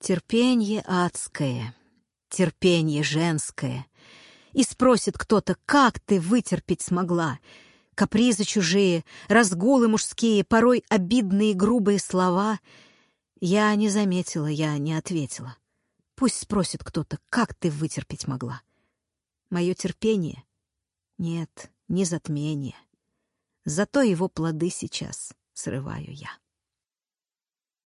Терпенье адское, терпенье женское. И спросит кто-то, как ты вытерпеть смогла? Капризы чужие, разгулы мужские, порой обидные грубые слова. Я не заметила, я не ответила. Пусть спросит кто-то, как ты вытерпеть могла? Мое терпение? Нет, не затмение. Зато его плоды сейчас срываю я.